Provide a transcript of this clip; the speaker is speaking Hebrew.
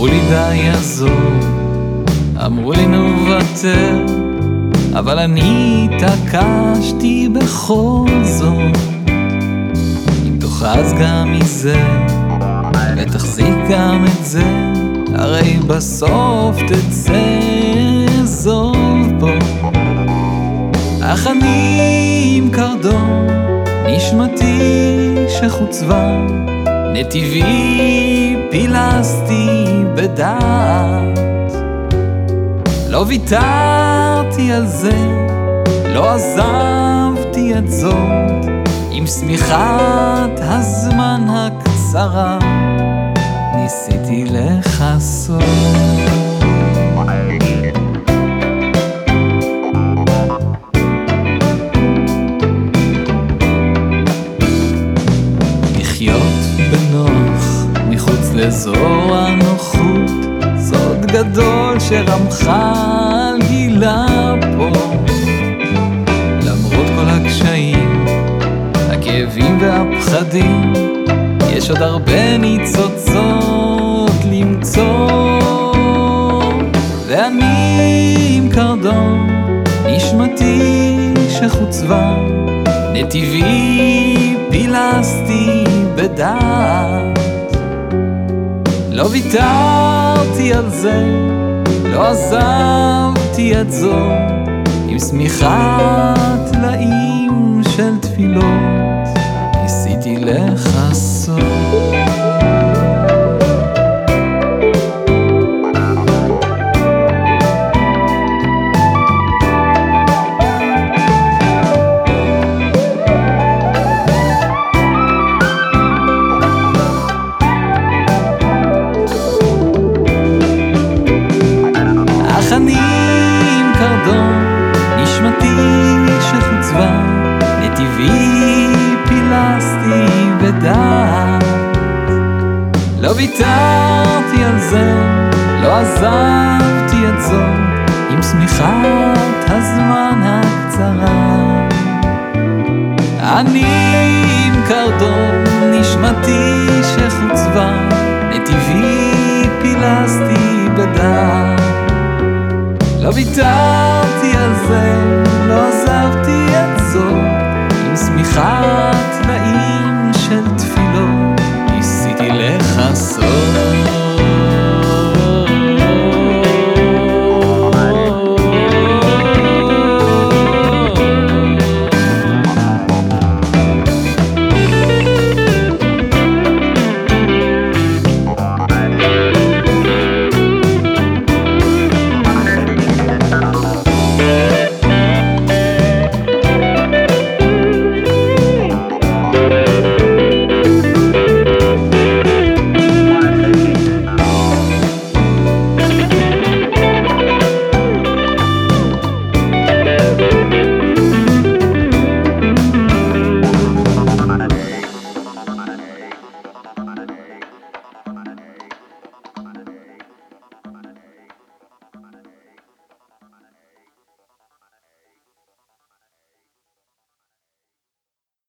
אמרו לי די יעזור, אמרו לי נו ותר, אבל אני התעקשתי בכל זאת. אם תאכז גם מזה, ותחזיק גם את זה, הרי בסוף תצא עזוב פה. אך אני עם קרדום, נשמתי שחוצבה, נתיבי פילסתי בדעת לא ויתרתי על זה, לא עזבתי את זאת. עם שמיכת הזמן הקצרה ניסיתי לכסות לחיות בנוח מחוץ לאזור סוד גדול שרמח"ל גילה פה. למרות כל הקשיים, הכאבים והפחדים יש עוד הרבה ניצוצות למצוא. ואני עם קרדום, נשמתי שחוצבה נתיבי פילסתי בדעת. לא ויתרתי על זה, לא עזבתי את זאת עם שמיכת טלאים של תפילות ניסיתי לכסות נתיבי פילסתי בדעת. לא ויתרתי על זה, לא עזבתי את זאת, עם שמיכת הזמן הקצרה. אני עם קרדום, נשמתי שחוצבה, נתיבי פילסתי בדעת. לא ויתרתי